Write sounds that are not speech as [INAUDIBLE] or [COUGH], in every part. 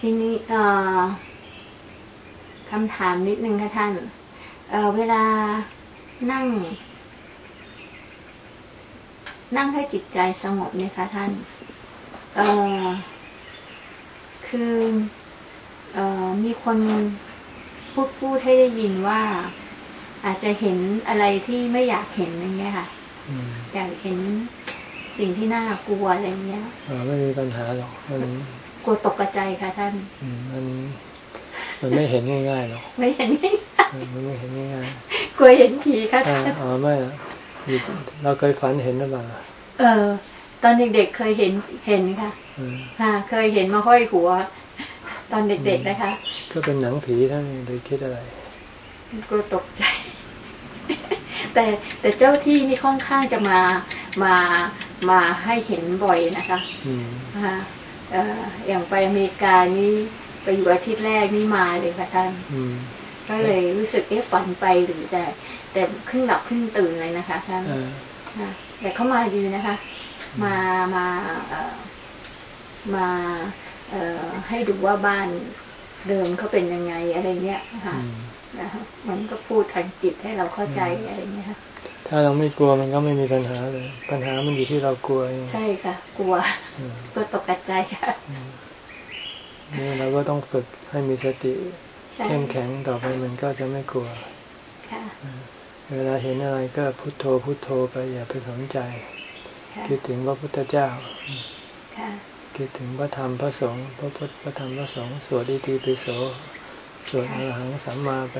ทีนี้คำถามนิดนึงค่ะท่านเเวลานั่ง นั่งให้จิตใจสงบเนี่ยค่ะท่าน เออคือเออมีคนพูดพูดให้ได้ยินว่า อาจจะเห็นอะไรที่ไม่อยากเห็นอย่างเงี้ยค่ะอยากเห็นสิ่งที่น่ากลัวอะไรเงี้ยอไม่มีปัญหาหรอกมัน กลัวตกกระใจค่ะท่านมันมันไม่เห็นง่ายๆหรอกไม่เห็นง่ายมันไม่เห็นง่ายๆกลัวเห็นผีค่ะท่านอ๋อไม่เราเคยฝันเห็นหรือเปล่าเออ ตอนเด็กๆเคยเห็นเห็นค่ะค่ะ เคยเห็นมาห้อยหัว ตอนเด็กๆนะคะ ก็เป็นหนังผีท่านเลยคิดอะไรก็ตกใจ แต่แต่เจ้าที่นี่ค่อนข้างจะมามามาให้เห็นบ่อยนะคะค่ะ อย่างไปอเมริกานี่ไปอยู่อาทิตย์แรกนี่มาเลยค่ะท่านก็เลยรู้สึกเอ๊ะฝันไปหรือแต่ แต่ขึ้นหลับขึ้นตื่นเลยนะคะท่านแต่เขามาดีนะคะ มามาเอมาเอให้ดูว่าบ้านเดิมเขาเป็นยังไงอะไรเงี้ยค่ะนะคะมันก็พูดทางจิตให้เราเข้าใจอะไรเงี้ยค่ะ ถ้าเราไม่กลัวมันก็ไม่มีปัญหาเลย ปัญหามันอยู่ที่เรากลัว ใช่ค่ะ กลัวกลัวตกใจค่ะนี่เราก็ต้องฝึกให้มีสติเข้มแข็งต่อไปมันก็จะไม่กลัวเวลาเห็นอะไรก็พุโทโธพุโทโธไปอย่าไปสนใจ คิดถึงพระพุทธเจ้าคิดถึงพระธรรมพระสงฆ์พระพุทธพระธรรมพระสงฆ์สวดดีทีปิโสสวดอรหังสัมมาไป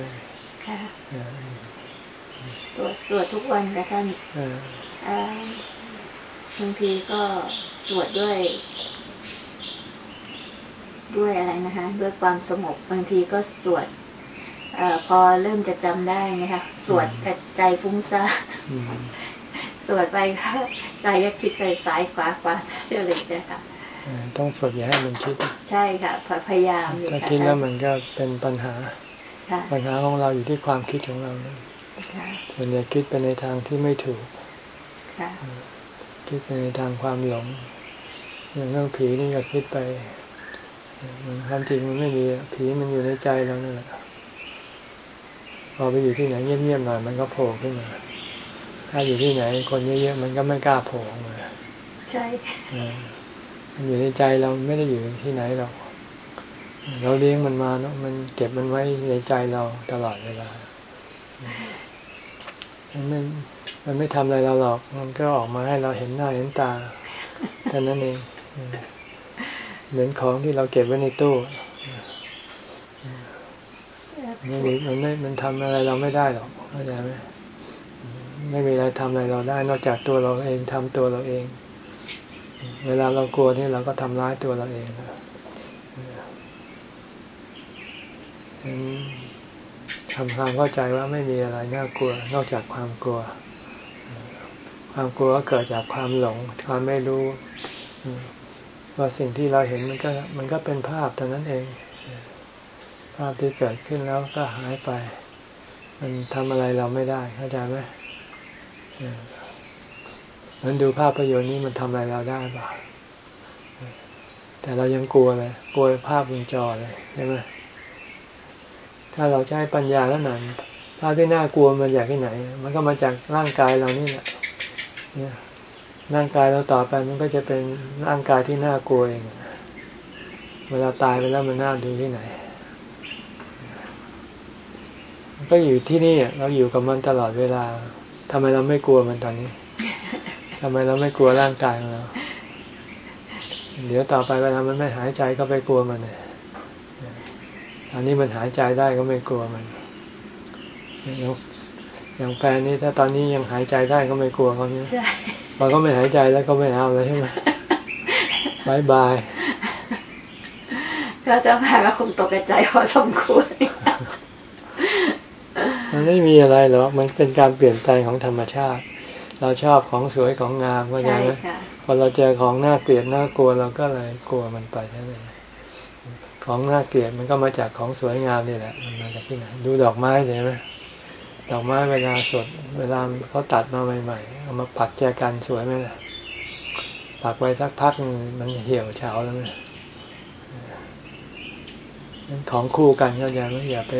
สวดสวดทุกวันค่ะท่านบางทีก็สวดด้วย ด้วยอะไรนะคะ ด้วยความสงบบางทีก็สวดอพอเริ่มจะจำได้ไงคะสวดแต่ใจฟุ้งซ่านสวดไปก็ใจก็คิดไปซ้ายขวาขวาเรื่อยๆเลยค่ะต้องฝึกอย่าให้มันคิด ใช่ค่ะพยายามอยู่ถ้าคิดแล้วมันก็เป็นปัญหา ปัญหาของเราอยู่ที่ความคิดของเรา ส่วนใหญ่คิดไปในทางที่ไม่ถูกคิดไปในทางความหลงอย่างเรื่องผีนี่ก็คิดไปความจริงมันไม่มีผีมันอยู่ในใจเรานี่แหละพอไปอยู่ที่ไหนเงียบๆหน่อยมันก็โผล่ขึ้นมาถ้าอยู่ที่ไหน คนเยอะๆมันก็ไม่กล้าโผล่มาใช่มันอยู่ในใจเราไม่ได้อยู่ที่ไหนหรอกเราเลี้ยงมันมาเนาะมันเก็บมันไว้ในใจเราตลอดเวลา มันไม่มันไม่ทำอะไรเราหรอก มันก็ออกมาให้เราเห็นหน้าเห็นตาแค่านั้นเองเหมือนของที่เราเก็บไว้ในตู้มันมันไม่มันทำอะไรเราไม่ได้หรอกเข้าใจไหมไม่มีอะไรทำอะไรเราได้ นอกจากตัวเราเองทำตัวเราเอง เวลาเรากลัวนี่เราก็ทำร้ายตัวเราเอง ทำความเข้าใจว่าไม่มีอะไรน่ากลัว นอกจากความกลัว ความกลัวก็เกิดจากความหลง ความไม่รู้ว่าสิ่งที่เราเห็นมันก็มันก็เป็นภาพเท่านั้นเอง ภาพที่เกิดขึ้นแล้วก็หายไป มันทำอะไรเราไม่ได้เข้าใจไหมมันดูภาพประโยชน์นี้มันทำอะไรเราได้ป่ะแต่เรายังกลัวเลยกลัวภาพวงจอเลยใช่ไหม ถ้าเราใช้ปัญญาแล้วนั้นภาพที่น่ากลัวมันจากที่ไหน มันก็มาจากร่างกายเรานี่แหละเนี่ยร่างกายเราต่อไปมันก็จะเป็นร่างกายที่น่ากลัวเองเวลาตายไปแล้วมันน่าดูที่ไหนก็อยู่ที่นี่เราอยู่กับมันตลอดเวลาทำไมเราไม่กลัวมันตอนนี้ทำไมเราไม่กลัวร่างกายของเราเดี๋ยวต่อไปเวลามันไม่หายใจก็ไปกลัวมันเนี่ย อันนี้มันหายใจได้ก็ไม่กลัวมันอย่างแฟนนี่ถ้าตอนนี้ยังหายใจได้ก็ไม่กลัวเขาเนี่ยพอก็ไม่หายใจแล้วก็ไม่เอาเลยใช่ไหมบายบายก็จะแพ้ก็คงตกใจพอสมควรมันไม่มีอะไรหรอกมันเป็นการเปลี่ยนแปลงของธรรมชาติ เราชอบของสวยของงามก็ยังไหมพอเราเจอของน่าเกลียดน่ากลัวเราก็เลยกลัวมันไปใช่ไหม ของน่าเกลียดมันก็มาจากของสวยงามนี่แหละมันมาจากที่ไหนดูดอกไม้เห็นไหมดอกไม้เวลาสด เวลาเขาตัดมาใหม่ๆเอามาปักแจกันสวยไหมล่ะปักไว้สักพักมันเหี่ยวเฉาแล้วไหมของคู่กันก็อย่าอย่าไป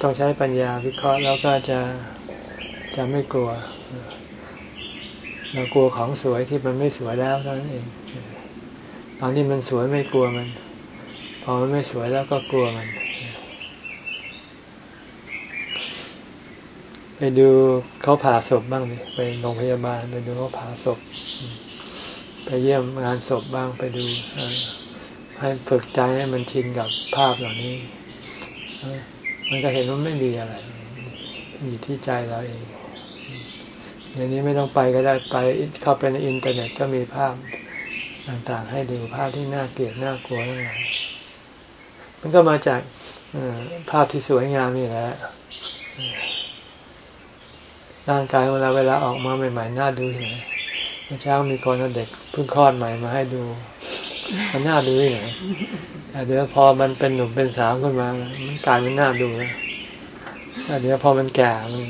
ต้องใช้ปัญญาวิเคราะห์แล้วก็จะจะไม่กลัวเรากลัวของสวยที่มันไม่สวยแล้วเท่านั้นเอง ตอนที่มันสวยไม่กลัวมัน พอมันไม่สวยแล้วก็กลัวมัน ไปดูเขาผ่าศพบ้างดิไปโรงพยาบาลไปดูเขาผ่าศพ ไปเยี่ยมงานศพบ้างไปดูให้ฝึกใจให้มันชินกับภาพเหล่านี้ มันก็เห็นว่าไม่มีอะไรอยู่ที่ใจเราเองอย่างนี้ไม่ต้องไปก็ได้ไปเข้าไปในอินเทอร์เน็ตก็มีภาพต่างๆ ให้ดูภาพที่น่าเกลียดน่ากลัวทั้งหลาย มันก็มาจากภาพที่สวยงามนี่แหละร่างกายเวลาเวลาออกมาใหม่ๆน่าดูเห็นเมื่อเช้ามีคนเด็กเพิ่งคลอดใหม่มาให้ดู มันน่าดูเห็นแต่เดี๋ยวพอมันเป็นหนุ่มเป็นสาวขึ้นมา มันกลายเป็นน่าดูแล้วเดี๋ยวพอมันแก่มัน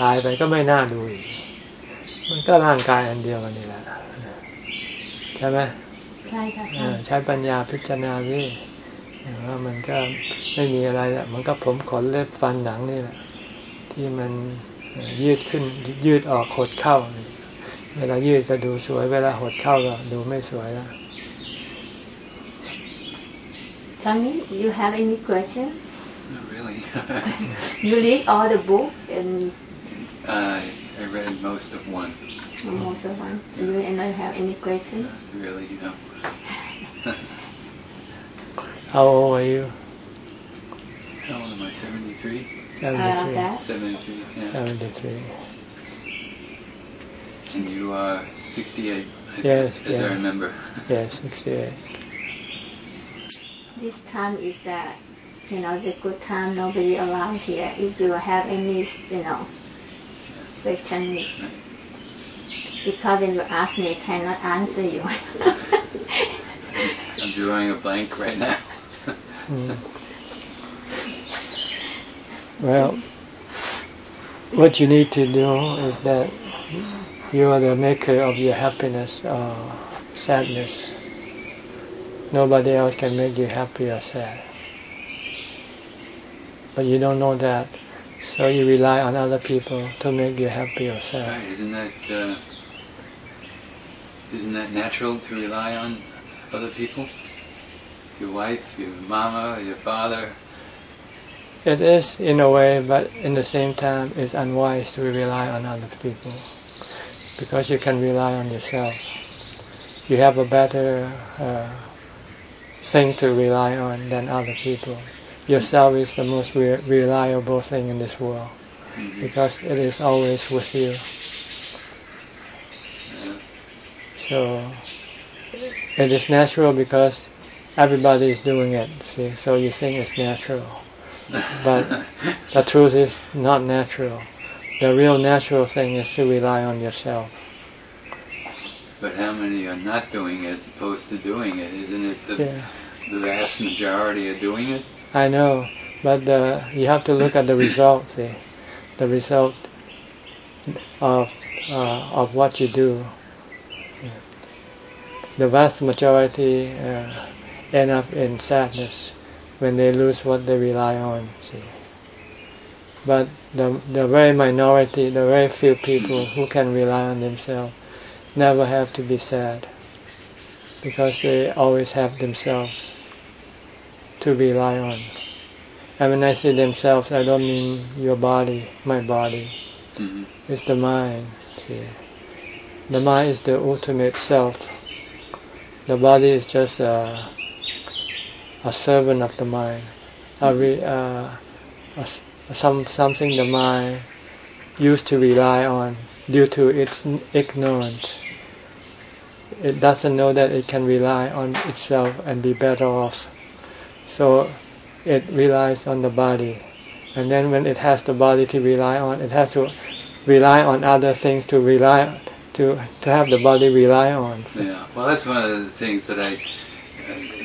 ตายไปก็ไม่น่าดูอีกมันก็ร่างกายอันเดียวกันนี่แหละใช่ไหมใช่ค่ะใช้ปัญญาพิจารณาดิว่ามันก็ไม่มีอะไรแหละมันก็ผมขนเล็บฟันหนังนี่แหละ ที่มันยืดขึ้นยืดออกหดเข้า เวลายืดก็ดูสวย เวลาหดเข้าก็ดูไม่สวยแล้ว Changi, you have any question? Not really. you read all the book and. Uh, I read most of one. Most of one. Do you and I have any question? Uh, really, no. How old are you? How old am I? 73? 73. Uh, 73, yeah. 73. And you are 68, I yes, as yeah. I remember. yes, 68. This time is that, you know, the good time, nobody around here. If you have any, you know, question me. Because when you ask me, I cannot answer you. I'm drawing a blank right now. Mm. Well, what you need to do is that you are the maker of your happiness or sadness. Nobody else can make you happy or sad. But you don't know that so you rely on other people to make you happy or sad. Right, isn't that uh, isn't that natural to rely on other people? Your wife, your mama, your father. It is in a way, but in the same time, it's unwise to rely on other people because you can rely on yourself. You have a better uh, thing to rely on than other people yourself is the most re- reliable thing in this world mm-hmm. because it is always with you. So it is natural because everybody is doing it. See, so you think it's natural, but the truth is not natural. The real natural thing is to rely on yourself. But how many are not doing it as opposed to doing it? Isn't it the, yeah. the vast majority are doing it? I know, but uh, you have to look at the result. See, the result of uh, of what you do. The vast majority uh, end up in sadness when they lose what they rely on. See, but the the very minority, the very few people who can rely on themselves, never have to be sad because they always have themselves to rely on. And when I say themselves, I don't mean your body, my body. Mm-hmm. It's the mind. See, the mind is the ultimate self. The body is just a, a servant of the mind, a, re, uh, a, some something the mind used to rely on due to its ignorance. It doesn't know that it can rely on itself and be better off so it relies on the body. And then when it has the body to rely on, it has to rely on other things to rely to to have the body rely on. So. Yeah, well, that's one of the things that I,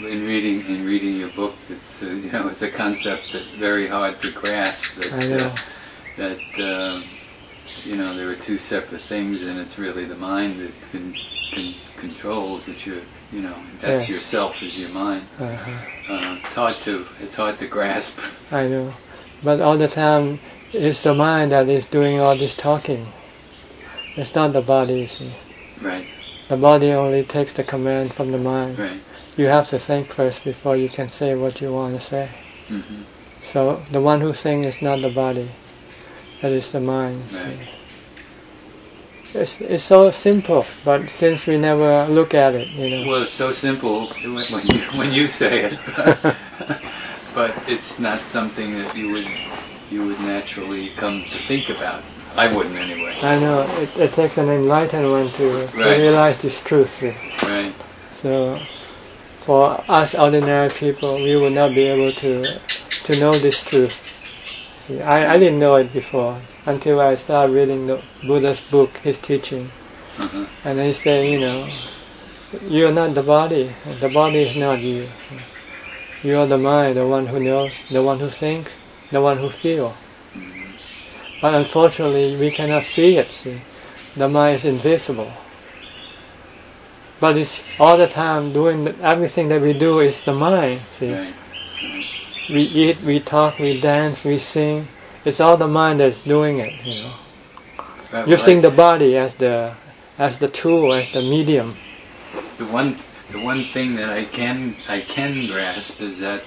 in reading in reading your book, it's uh, you know it's a concept that's very hard to grasp. That, I know. Uh, that uh, you know there are two separate things, and it's really the mind that can, can controls that you're you know, that's yeah. yourself is your mind. Uh-huh. Uh, it's hard to it's hard to grasp. [LAUGHS] I know, but all the time it's the mind that is doing all this talking. It's not the body, you see. Right. The body only takes the command from the mind. Right. You have to think first before you can say what you want to say. Mm-hmm. So the one who sings is not the body, it is the mind. Right. It's, it's so simple, but since we never look at it, you know. Well, it's so simple when you when you say it, but, [LAUGHS] but it's not something that you would you would naturally come to think about. I wouldn't anyway. I know it, it takes an enlightened one to, right. to realize this truth. Right. So, for us ordinary people, we will not be able to to know this truth. See, I, I didn't know it before until I started reading the Buddha's book, his teaching, uh-huh. and he say, you know, you are not the body. The body is not you. You are the mind, the one who knows, the one who thinks, the one who feels. Mm-hmm. But unfortunately, we cannot see it. See, the mind is invisible. But it's all the time doing everything that we do is the mind. See, right. we eat, we talk, we dance, we sing. It's all the mind that's doing it. You know, right, using the body as the as the tool, as the medium. The one the one thing that I can I can grasp is that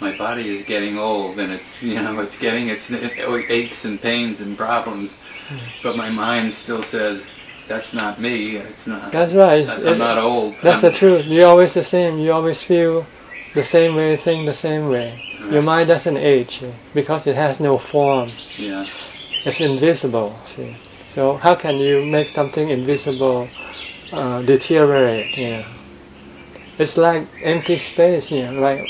my body is getting old and it's you know it's getting its aches and pains and problems, hmm. but my mind still says that's not me. It's not. That's right. I'm it, not old. That's I'm, the truth. You're always the same. You always feel the same way, think the same way. Right. Your mind doesn't age because it has no form. Yeah. It's invisible. See. So how can you make something invisible uh, deteriorate? You It's like empty space. You know, like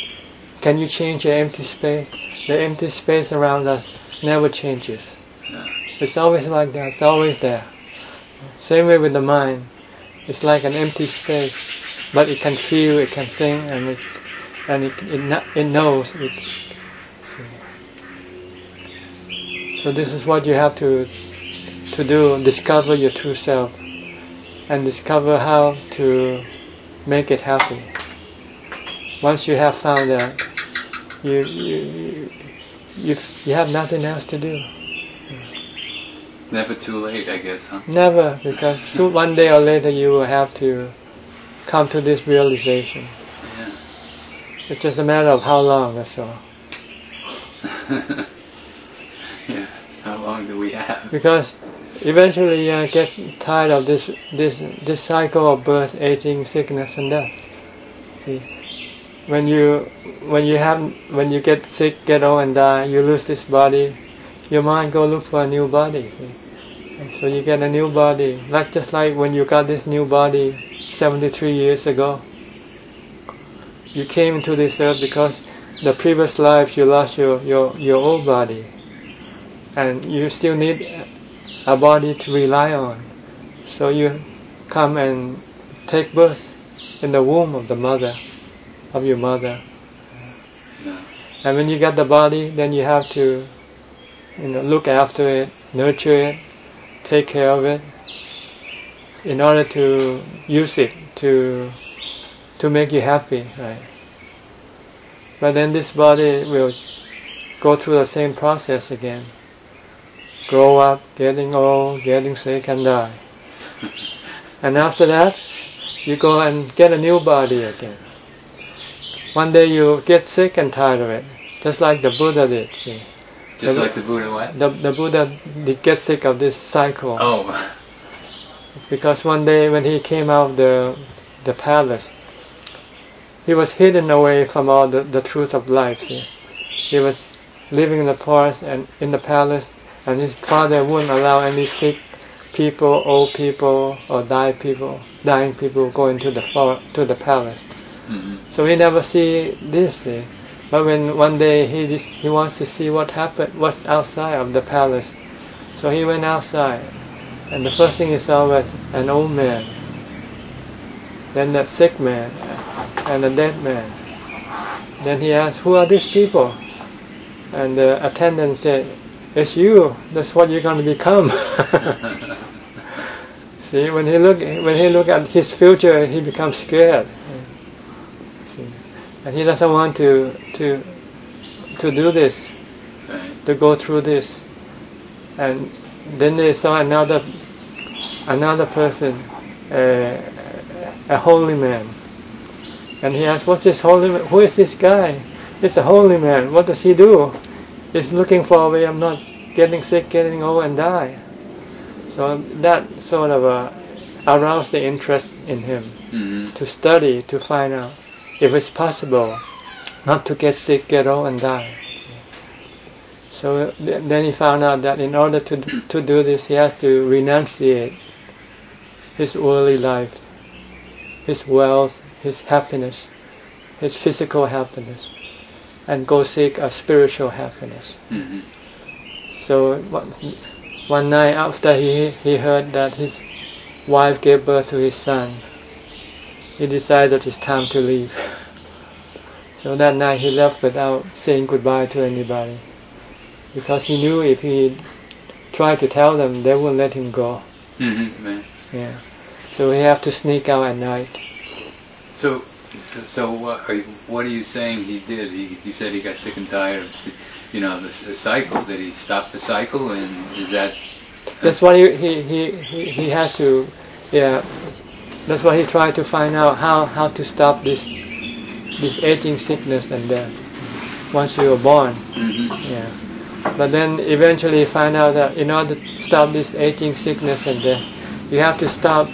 can you change the empty space? The empty space around us never changes. Yeah. It's always like that. It's always there. Same way with the mind. It's like an empty space, but it can feel, it can think, and it and it it, it knows. It, so this is what you have to to do: discover your true self, and discover how to make it happy. Once you have found that, you you you, you have nothing else to do. Never too late, I guess, huh? Never, because soon one day or later you will have to come to this realization. Yeah. It's just a matter of how long, that's all. [LAUGHS] yeah, how long do we have? Because eventually you uh, get tired of this this this cycle of birth, aging, sickness, and death. See, when you when you have when you get sick, get old, and die, you lose this body. Your mind go look for a new body. See? So you get a new body, not just like when you got this new body 73 years ago. You came into this earth because the previous lives you lost your, your, your old body. And you still need a body to rely on. So you come and take birth in the womb of the mother, of your mother. And when you get the body, then you have to, you know, look after it, nurture it, take care of it, in order to use it to to make you happy, right? But then this body will go through the same process again. Grow up, getting old, getting sick, and die. [LAUGHS] and after that, you go and get a new body again. One day you get sick and tired of it, just like the Buddha did. See? Just the, like the Buddha what? The, the Buddha did get sick of this cycle. Oh. Because one day when he came out of the, the palace, he was hidden away from all the, the truth of life. See? He was living in the forest and in the palace, and his father wouldn't allow any sick people, old people, or die people, dying people go into the for- to the palace. Mm-hmm. So he never see this. See? But when one day he just, he wants to see what happened, what's outside of the palace, so he went outside, and the first thing he saw was an old man, then a sick man, and a dead man. Then he asked, "Who are these people?" And the attendant said, "It's you. That's what you're going to become." [LAUGHS] See, when he look when he look at his future, he becomes scared. And he doesn't want to to to do this, right. to go through this, and then they saw another another person, uh, a holy man, and he asked, "What's this holy? Man? Who is this guy? It's a holy man. What does he do? He's looking for a way of not getting sick, getting old, and die." So that sort of uh, aroused the interest in him Mm-hmm. to study to find out if it's possible not to get sick, get old, and die. So then he found out that in order to to do this, he has to renunciate his worldly life, his wealth, his happiness, his physical happiness, and go seek a spiritual happiness. Mm-hmm. So one, one night after he he heard that his wife gave birth to his son, he decided it's time to leave. So that night he left without saying goodbye to anybody, because he knew if he tried to tell them, they wouldn't let him go. Mm-hmm. Yeah. So he have to sneak out at night. So, so, so what, are you, what are you saying he did? He, you said he got sick and tired of, you know, the, the cycle. Did he stop the cycle? And is that That's what he he he he, he had to, yeah. That's why he tried to find out how how to stop this this aging, sickness, and death. Once you were born, hmm yeah. But then eventually he find out that in order to stop this aging, sickness, and death, you have to stop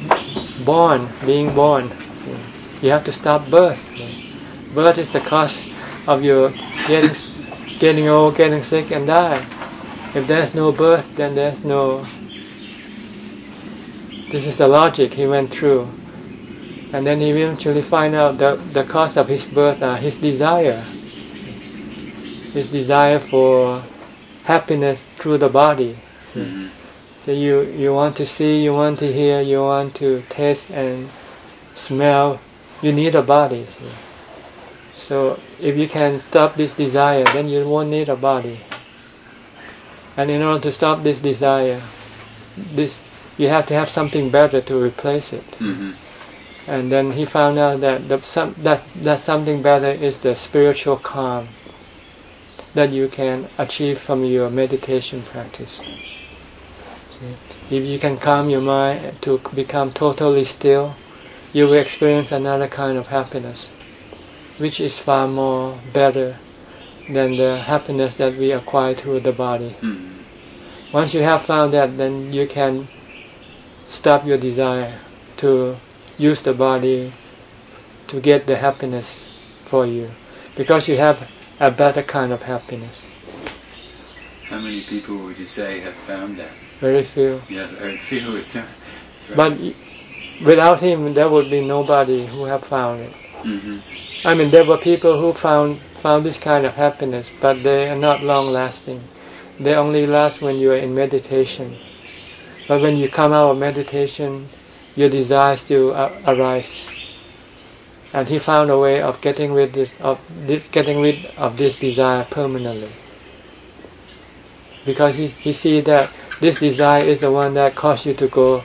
born, being born. You have to stop birth. Birth is the cause of your getting getting old, getting sick, and die. If there's no birth, then there's no. This is the logic he went through, and then he eventually find out that the cause of his birth are his desire. His desire for happiness through the body. hmm So you you want to see, you want to hear, you want to taste and smell. You need a body. So if you can stop this desire, then you won't need a body. And in order to stop this desire, this you have to have something better to replace it. hmm And then he found out that the, some, that that something better is the spiritual calm that you can achieve from your meditation practice. See? If you can calm your mind to become totally still, you will experience another kind of happiness, which is far more better than the happiness that we acquire through the body. hmm Once you have found that, then you can stop your desire to use the body to get the happiness for you, because you have a better kind of happiness. How many people would you say have found that? Very few. Yeah, very few. [LAUGHS] Uh, But without him, there would be nobody who have found it. hmm I mean, there were people who found found this kind of happiness, but they are not long lasting. They only last when you are in meditation. But when you come out of meditation, your desire still arise. And he found a way of getting rid this, of thi- getting rid of this desire permanently. Because he, he see that this desire is the one that caused you to go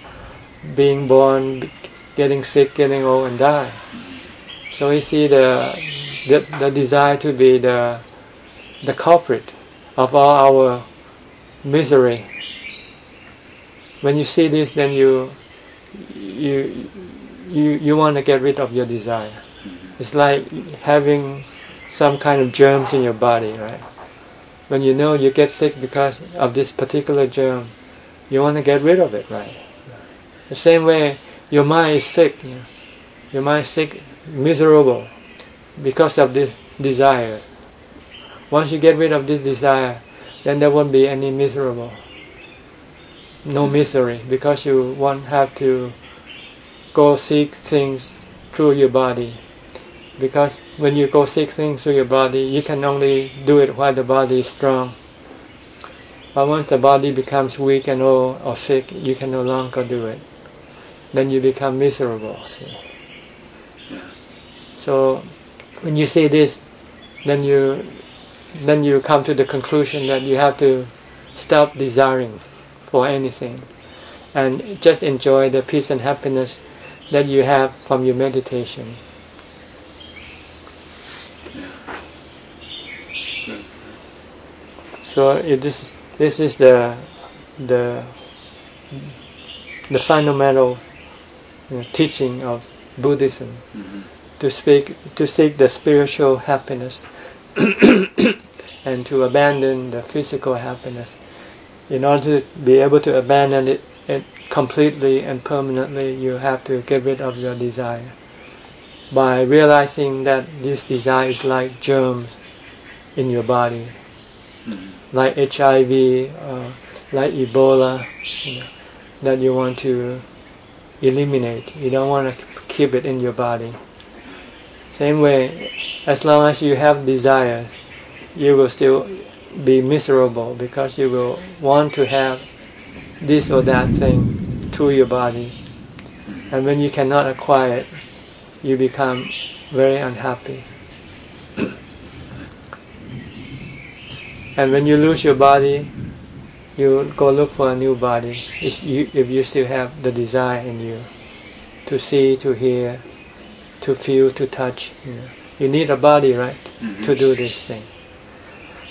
being born, getting sick, getting old, and die. So he see the, the the desire to be the the culprit of all our misery. When you see this, then you you you you want to get rid of your desire. Mm-hmm. It's like having some kind of germs in your body, right? When you know you get sick because of this particular germ, you want to get rid of it, right? The same way, your mind is sick. You know? Your mind is sick, miserable, because of this desire. Once you get rid of this desire, then there won't be any miserable. No misery, because you won't have to go seek things through your body. Because when you go seek things through your body, you can only do it while the body is strong. But once the body becomes weak and old or sick, you can no longer do it. Then you become miserable. See? So when you see this, then you then you come to the conclusion that you have to stop desiring for anything, and just enjoy the peace and happiness that you have from your meditation. So this this is the the the fundamental you know, teaching of Buddhism mm -hmm. to speak to seek the spiritual happiness [CLEARS THROAT] and to abandon the physical happiness in order to be able to abandon it, it completely and permanently, you have to get rid of your desire. By realizing that this desire is like germs in your body, mm-hmm. like HIV, uh, like Ebola, you know, that you want to eliminate. You don't want to keep it in your body. Same way, as long as you have desire, you will still be miserable because you will want to have this or that thing to your body. And when you cannot acquire it, you become very unhappy. and when you lose your body, you go look for a new body if you, if you still have the desire in you to see, to hear, to feel, to touch. You, know. you need a body, right, mm-hmm. to do this thing.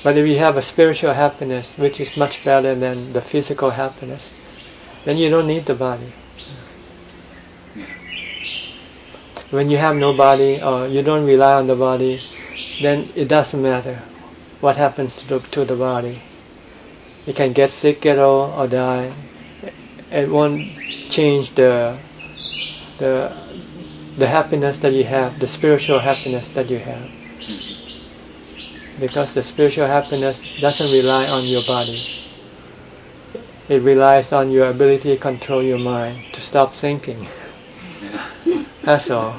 But if you have a spiritual happiness, which is much better than the physical happiness, then you don't need the body. When you have no body or you don't rely on the body, then it doesn't matter what happens to the, to the body you can get sick, get old, or die. It won't change the the the happiness that you have, the spiritual happiness that you have. Because the spiritual happiness doesn't rely on your body. It relies on your ability to control your mind, to stop thinking. That's all.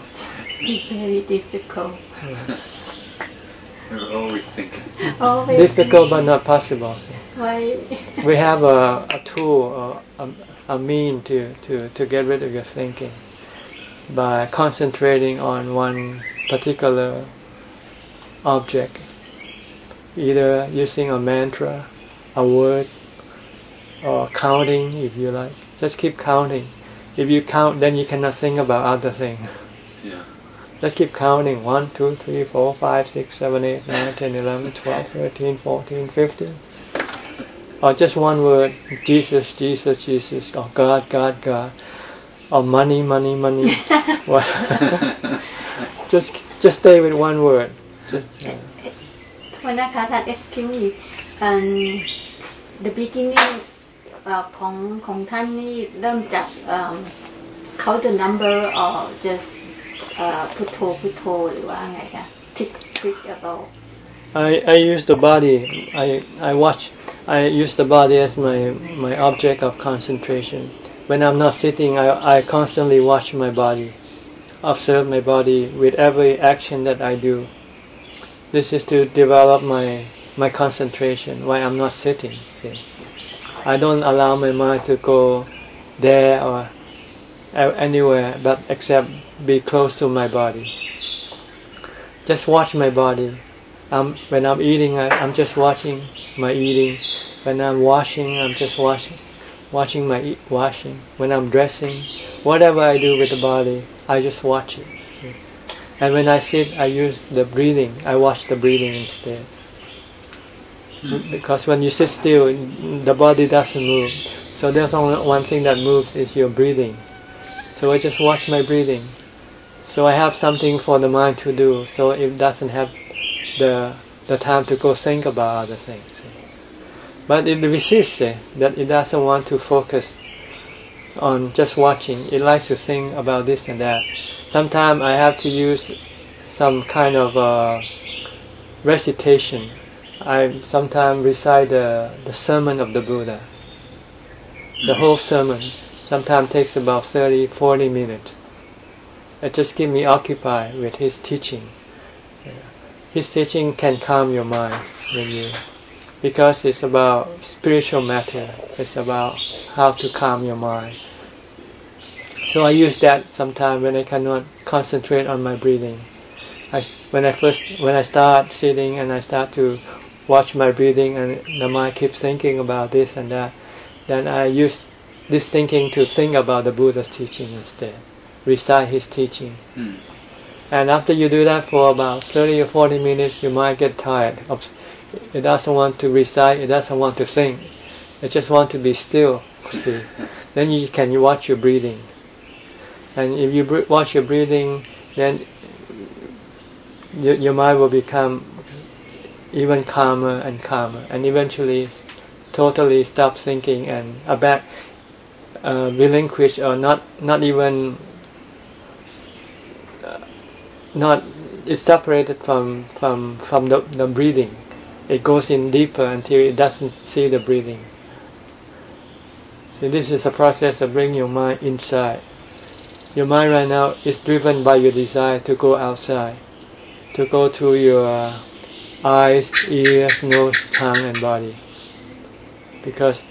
It's very difficult. Yeah. We're always thinking. Always difficult but not possible. Why? we have a, a tool, a, a, mean to, to, to get rid of your thinking by concentrating on one particular object, either using a mantra, a word, or counting if you like. Just keep counting. If you count, then you cannot think about other things. [LAUGHS] Yeah. Just keep counting. 1, 2, 3, 4, 5, 6, 7, 8, 9, 10, 11, 12, 13, 14, 15 or just one word, Jesus, Jesus, Jesus, or God, God, God, or money, money, money. [LAUGHS] what? [LAUGHS] just just stay with one word. Just, yeah. วันนะคะท่าน excuse me um, the beginning ของของท่านนี่เริ่มจาก count the number or just พุทโธพุทโธหรือว่าไงคะ tick tick about I I use the body I I watch I use the body as my, my object of concentration. When I'm not sitting, I, I constantly watch my body, observe my body with every action that I do. This is to develop my, my concentration Why I'm not sitting. See? I don't allow my mind to go there or anywhere but except be close to my body. Just watch my body. Um, when I'm eating, I, I'm just watching my eating when I'm washing, I'm just washing, washing my e washing. When I'm dressing, whatever I do with the body, I just watch it. And when I sit, I use the breathing. I watch the breathing instead. Because when you sit still, the body doesn't move. So there's only one thing that moves is your breathing. So I just watch my breathing. So I have something for the mind to do. So it doesn't have the the time to go think about other things. But it resists it, that it doesn't want to focus on just watching. It likes to think about this and that. Sometimes I have to use some kind of uh, recitation. I sometimes recite the, the sermon of the Buddha. The whole sermon sometimes takes about 30, 40 minutes. It just keeps me occupied with his teaching. His teaching can calm your mind when you because it's about spiritual matter. It's about how to calm your mind. So I use that sometimes when I cannot concentrate on my breathing. I, when I first when I start sitting and I start to watch my breathing and the mind keeps thinking about this and that, then I use this thinking to think about the Buddha's teaching instead. Recite his teaching. Hmm. And after you do that for about 30 or 40 minutes, you might get tired of It doesn't want to recite. It doesn't want to think. It just want to be still. See, [LAUGHS] then you can you watch your breathing, and if you watch your breathing, then your, your mind will become even calmer and calmer, and eventually totally stop thinking and about uh, relinquish or not not even uh, not it's separated from from from the, the breathing. It goes in deeper until it doesn't see the breathing. So this is a process of bringing your mind inside. Your mind right now is driven by your desire to go outside, to go to your eyes, ears, nose, tongue, and body. Because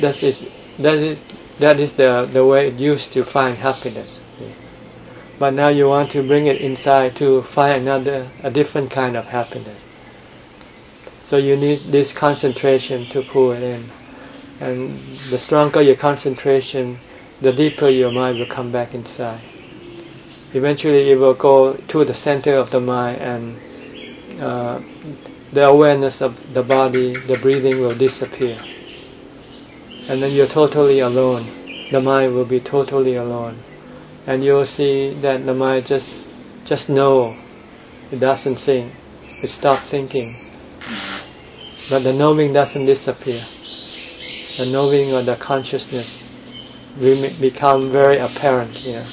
that is that is that is the the way it used to find happiness. But now you want to bring it inside to find another a different kind of happiness. So you need this concentration to pull it in. And the stronger your concentration, the deeper your mind will come back inside. Eventually it will go to the center of the mind and uh, the awareness of the body, the breathing will disappear. And then you're totally alone. The mind will be totally alone. And you'll see that the mind just, just know. It doesn't think. It stops thinking. But the knowing doesn't disappear. The knowing or the consciousness become very apparent here.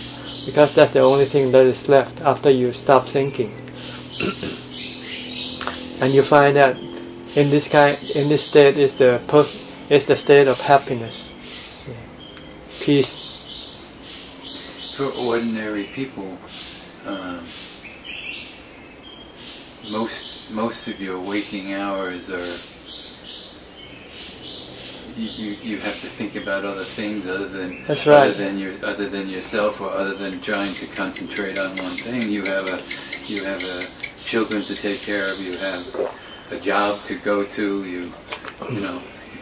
Because that's the only thing that is left after you stop thinking. [CLEARS THROAT] and you find that in this kind, in this state is the is the state of happiness, peace. For ordinary people, um, most most of your waking hours are you, you have to think about other things other than That's right. other than your other than yourself or other than trying to concentrate on one thing. You have a you have a children to take care of. You have a job to go to. You you know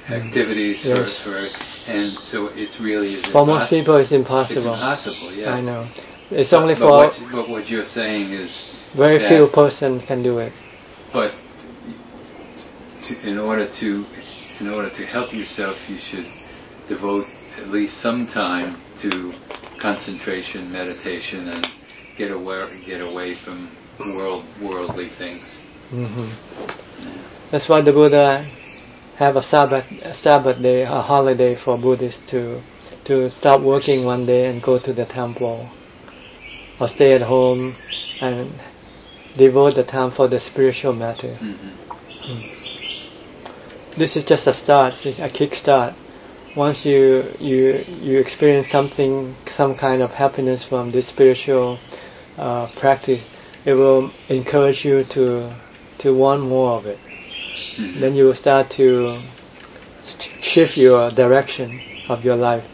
activities yes. for, for and so it's really for most people it's impossible. It's impossible. Yeah, I know. It's only but for what, but what you're saying is very few person can do it. But to, in order to in order to help yourself, you should devote at least some time to concentration, meditation, and get away get away from world worldly things. Mm-hmm. Yeah. That's why the Buddha have a Sabbath a Sabbath day, a holiday for Buddhists to to stop working one day and go to the temple, or stay at home and devote the time for the spiritual matter. Mm-hmm. Mm this is just a start, a kick start. Once you you you experience something, some kind of happiness from this spiritual uh, practice, it will encourage you to to want more of it. Mm-hmm. Then you will start to shift your direction of your life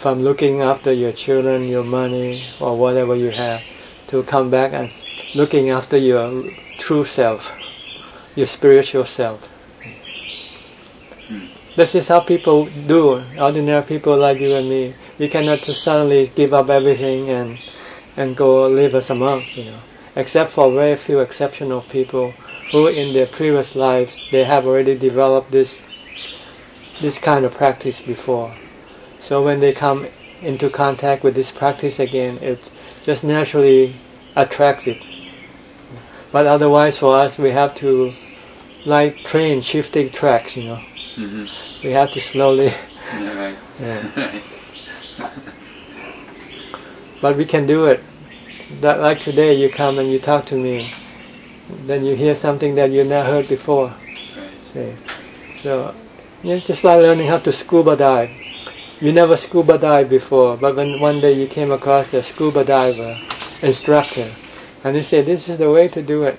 from looking after your children, your money, or whatever you have, to come back and looking after your true self, your spiritual self. This is how people do. Ordinary people like you and me. We cannot just suddenly give up everything and and go live as a monk, you know. Except for very few exceptional people who, in their previous lives, they have already developed this this kind of practice before. So when they come into contact with this practice again, it just naturally attracts it. But otherwise, for us, we have to like train shifting tracks, you know. Mm-hmm. We have to slowly. Yeah, right. [LAUGHS] Yeah. [LAUGHS] but we can do it. That, like today, you come and you talk to me, then you hear something that you never heard before. Right. See? So, yeah, just like learning how to scuba dive. You never scuba dive before, but when one day you came across a scuba diver instructor, and he said, "This is the way to do it,"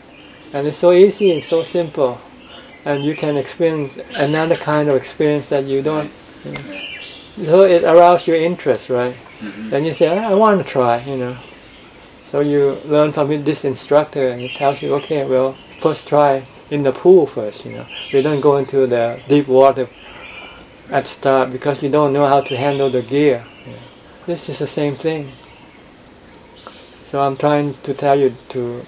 and it's so easy and so simple and you can experience another kind of experience that you don't. You know. So it arouses your interest, right? Mm-hmm. Then you say, I, I want to try, you know. So you learn from this instructor, and he tells you, okay, well, first try in the pool first, you know. You don't go into the deep water at start because you don't know how to handle the gear. You know. This is the same thing. So I'm trying to tell you to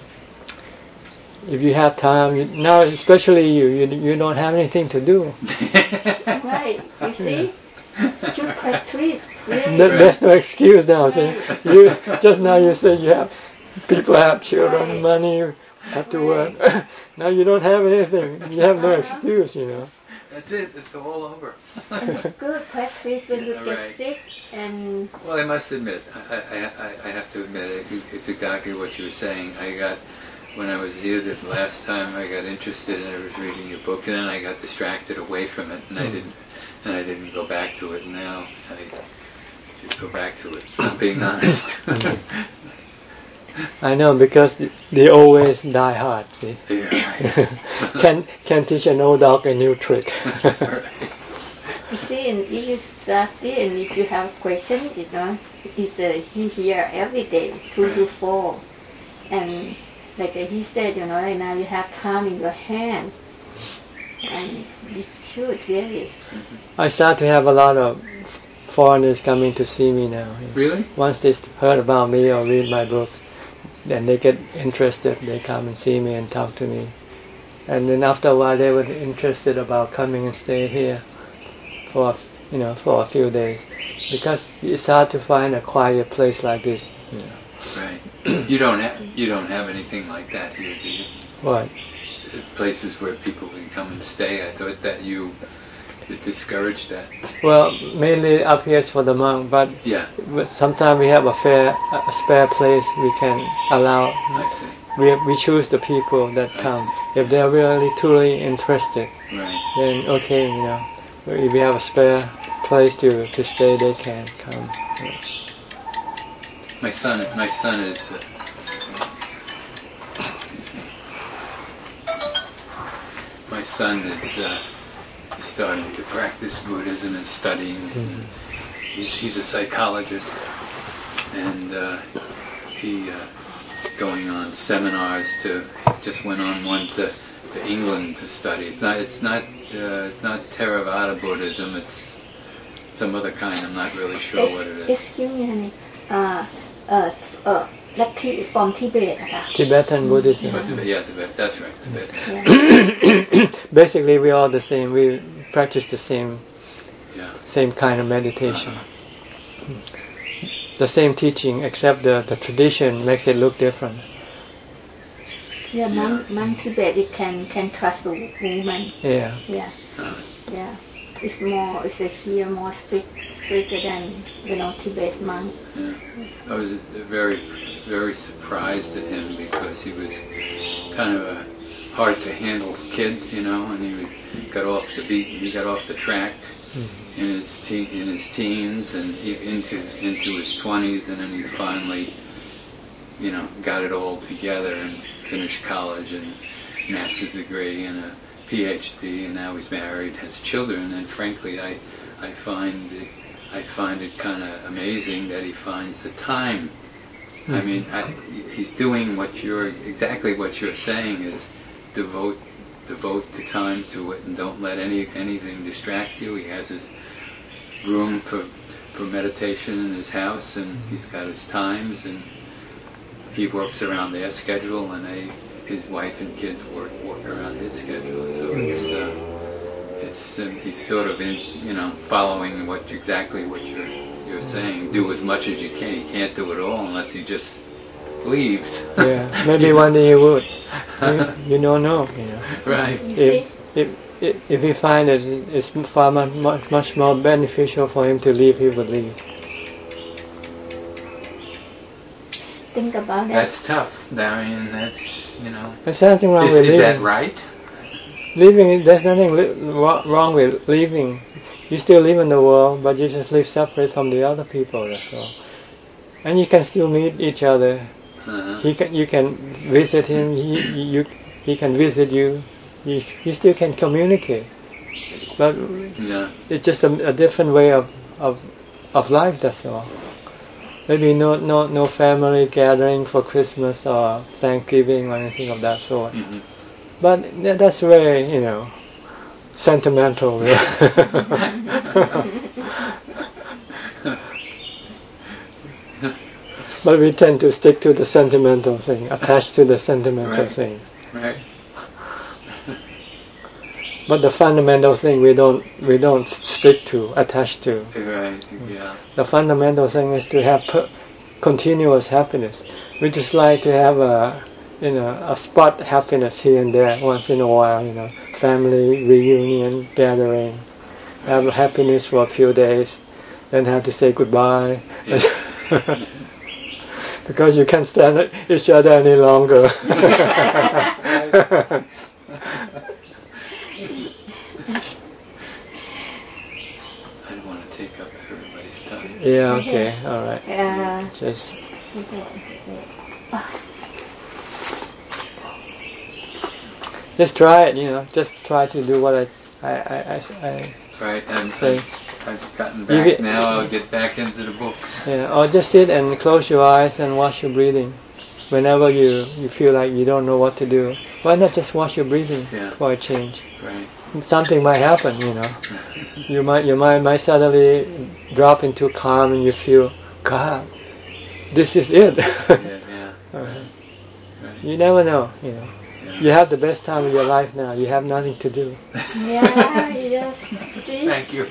if you have time you, now, especially you, you, you don't have anything to do. [LAUGHS] right. You see, you practice. Really. There's no excuse now. See, you just now you say you have people have children, right. money, have to work. [LAUGHS] now you don't have anything. You have no uh-huh. excuse, you know. That's it. It's all over. it's [LAUGHS] good practice when you get right. sick and. Well, I must admit, I, I, I have to admit, it's exactly what you were saying. I got when I was here the last time, I got interested and I was reading your book, and then I got distracted away from it, and I hmm. didn't, and I didn't go back to it. Now I should go back to it. I'm being honest. [LAUGHS] I know because they always die hard. See, yeah. can can teach an old dog a new trick. [LAUGHS] You see, and if you study and if you have questions, you know, it's uh, he here every day, two to four, and like he said, you know, right now you have time in your hand, and it's should really. I start to have a lot of foreigners coming to see me now. Really? Once they heard about me or read my books, then they get interested. They come and see me and talk to me. And then after a while, they were interested about coming and stay here for, you know, for a few days, because it's hard to find a quiet place like this. You know. Right. [CLEARS THROAT] you don't have you don't have anything like that here, do you? What? Places where people can come and stay. I thought that you discouraged that. Well, mainly up here is for the monk, but yeah. Sometimes we have a fair, a spare place we can allow. I see. We we choose the people that come. If they're really truly interested, right. then okay, you know, if we have a spare place to to stay, they can come. Yeah. My son, my son is. Uh, my son is uh, starting to practice Buddhism and studying. Mm-hmm. He's, he's a psychologist, and uh, he uh, going on seminars to. Just went on one to, to England to study. It's not. It's not. Uh, it's not Theravada Buddhism. It's some other kind. I'm not really sure it's, what it is. Excuse me, honey. Uh, uh, uh, from Tibet Tibetan Buddhism. yeah, Tibet. That's right, Tibet. [COUGHS] Basically, we are the same. We practice the same, yeah. same kind of meditation. Uh-huh. The same teaching, except the, the tradition makes it look different. Yeah, monk, monk Tibet, it can can trust the woman. Yeah. Yeah. Uh-huh. Yeah. It's more, it's a here more strict stricter than you know Tibet monk. I was very very surprised at him because he was kind of a hard to handle kid, you know, and he got off the beat, he got off the track mm-hmm. in his te- in his teens and into into his twenties, and then he finally, you know, got it all together and finished college and master's degree and a PhD, and now he's married, has children, and frankly, I I find I find it kind of amazing that he finds the time. I hmm. mean, I, he's doing what you're exactly what you're saying is devote devote the time to it and don't let any anything distract you. He has his room for for meditation in his house, and hmm. he's got his times, and he works around their schedule, and they his wife and kids work work around his schedule. So it's uh, it's um, he's sort of in you know following what exactly what you're you're saying, do as much as you can. You can't do it all unless he just leaves. yeah, [LAUGHS] maybe one day he would. You, you don't know. You know. [LAUGHS] Right. If, if, if, if he find it it's far much, much more beneficial for him to leave, he would leave. Think about it. That's tough. I mean, that's, you know. There's nothing wrong is, with is leaving. Is that right? Leaving, there's nothing li- wrong with leaving you still live in the world, but you just live separate from the other people. That's all. And you can still meet each other. Uh-huh. He can, you can visit him. He, you, he can visit you. You, you still can communicate. But yeah. it's just a, a different way of, of of life. That's all. Maybe no no no family gathering for Christmas or Thanksgiving or anything of that sort. Mm-hmm. But that's very you know sentimental. [LAUGHS] but we tend to stick to the sentimental thing, attached to the sentimental right. thing. Right. But the fundamental thing we don't we don't stick to, attach to. Right. Yeah. The fundamental thing is to have continuous happiness. We just like to have a you know a spot happiness here and there once in a while. You know, family reunion, gathering, have happiness for a few days, then have to say goodbye. Yeah. [LAUGHS] because you can't stand each other any longer. [LAUGHS] [LAUGHS] I don't want to take up everybody's time. Yeah. Okay. All right. uh, Just just try it. You know, just try to do what I I I, I, I Right. And say. I've gotten back get- now. I'll get back into the books. Yeah, or just sit and close your eyes and watch your breathing. Whenever you, you feel like you don't know what to do, why not just watch your breathing Yeah. for a change? Right Something might happen, you know. You might your mind might suddenly drop into calm and you feel, God, this is it. Yeah. [LAUGHS] Yeah. Uh-huh. Right. you never know, you know. Yeah. You have the best time of your life now. You have nothing to do. yeah, yes. See? Thank you.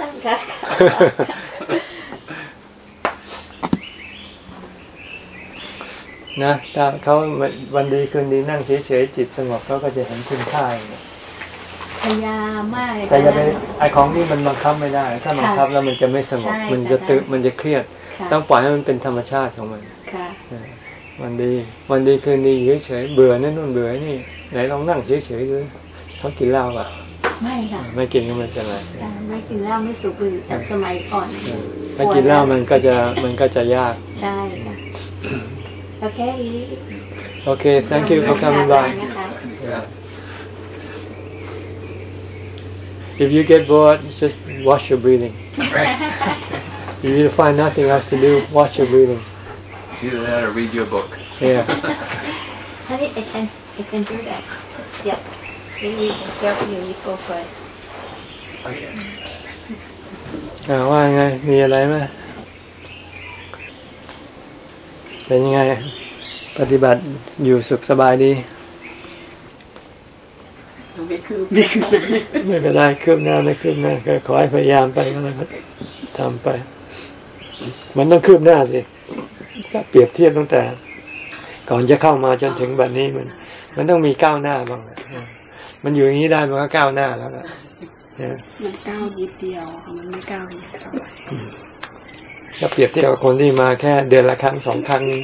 ตั้งค่ะ นะถ้าเขาวันดีคืนดีนั่งเฉยๆจิตสงบเขาก็จะเห็นคุณค่า[LAUGHS] เอง [LAUGHS] พยายามมากเลยแต่อย่าไปค่ะไอของนี่มันบังคับไม่ได้ ถ้าบังคับแล้วมันจะไม่สงบใช่มันจะตึค่ะมันจะเครียดค่ะต้องปล่อยให้มันเป็นธรรมชาติของมันค่ะเออวันดี วันดีคืนดีอยู่เฉยๆเบื่อนั่นนู่นเบื่อนี่ไหนลองนั่งเฉยๆดูเขากินเหล้าป่ะไม่ค่ะไม่กินก็ไม่เป็นไรแต่ไม่กินเหล้าไม่สูบบุหรี่แต่สมัยก่อนเออถ้ากินเหล้ามันก็จะมันก็จะยากใช่ค่ะโอเคดีโอเค thank you for coming by If you get bored, just watch your breathing. [LAUGHS] If you find nothing else to do, watch your breathing. Either that or read your book. Yeah. [LAUGHS] Honey, I can, I can do that. Yep. Really, help you, you go for it. Okay. อ่าว่าไง มีอะไรไหมเป็นยังไง ปฏิบัติอยู่สุขสบายดี ไม่คืบไม่คืบไม่เป็นไรคืบหน้าไม่คืบหน้าก็ขอให้พยายามไปก็แล้วกันทำไป มันต้องคืบหน้าสิถ้าเปรียบเทียบตั้งแต่ ก่อนจะเข้ามาจนถึงบัดนี้มัน มันต้องมีก้าวหน้าบ้างนะมันอยู่อย่างนี้ได้มันก็ก้าวหน้าแล้วล่ะเนี่ยมันก้าวนิดเดียวค่ะมันไม่ก้าวนิดเท่าไหร่ถ้าเปรียบเทียบกับคนที่มาแค่เดือนละครั้งสองครั้งนี้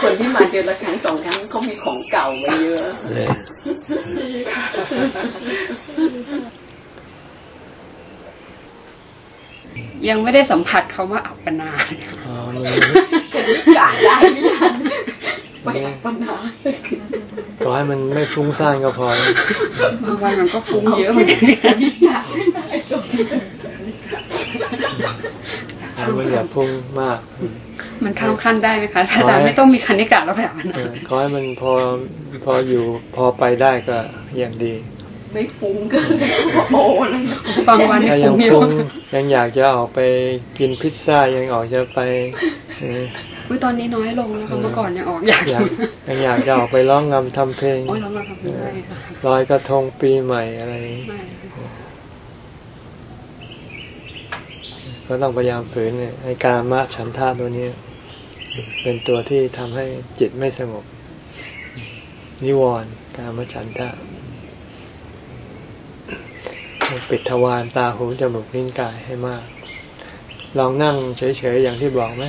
คนที่มาเดือนละครั้งสองครั้งเขามีของเก่าไว้เยอะเนี่ยยังไม่ได้สัมผัสเขาว่าอัปปนาอ๋อมันจะนึกกะได้หรือยังไปอัปปนาขอให้มันไม่ฟุ้งซ่านก็พอแล้วบางวันมันก็ฟุ้งเยอะเหมือนกันให้มันอย่าฟุ้งมาก มันข้ามขั้นได้ไหมคะอาจารย์ไม่ต้องมีคณิกะแล้วแบบนั้นเออขอให้มันพอพออยู่พอไปได้ก็อย่างดี ไม่ฟุ้งเกินโอ้เลยบางวันถ้านี่ยังฟุ้งเยฟุ้งอะยังอยากจะออกไปกินพิซซ่ายังออกจะไปเอออุ้ยตอนนี้น้อยลงแล้วค่ะเมื่อก่อนยังออกอยากอยากยังอยากจะออกไปร้องงำทำเพลงโอ้ยเรามาทำไม่ได้ค่ะลอยกระทงปีใหม่อะไรอย่างนี้ไม่ก็ต้องพยายามฝืนเนี่ยให้การมาฉันทาตัวนี้ เป็นตัวที่ทำให้จิตไม่สงบ นิวรณ์การมาฉันทะปิดทวารตาหูจมูกลิ้นกายให้มาก ลองนั่งเฉยๆอย่างที่บอกไหม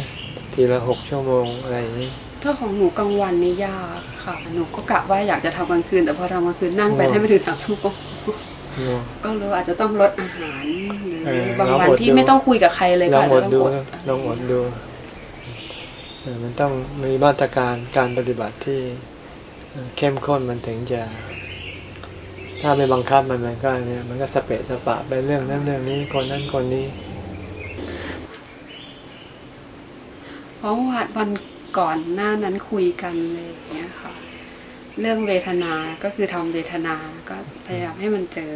ทีละหกชั่วโมงอะไรอย่างนี้ถ้าของหนูกลางวันนี่ยากค่ะ หนูก็กะว่าอยากจะทำกลางคืน แต่พอทำกลางคืนนั่งไปอ๋อให้ไม่ถึงสามชั่วโมงง่วงก็เลยอาจจะต้องลดอาหารหเอรืออบางลองวันอดที่ดูไม่ต้องคุยกับใครเลยลก็องอาจอจะดต้องดูอดลองอดดูเออ มันต้องมีมาตรการการปฏิบัติที่เข้มข้นมันถึงจะ ถ้าไม่บังคับมันมันก็เนี่ยมันก็สเปะสปะไปเรื่องนั้นเรื่องนี้คนนั้นคนนี้เพราะว่าวันก่อนหน้านั้นคุยกันเลยเงี้ยค่ะ เรื่องเวทนา ก็คือทำเวทนา ก็พยายามให้มันเจอ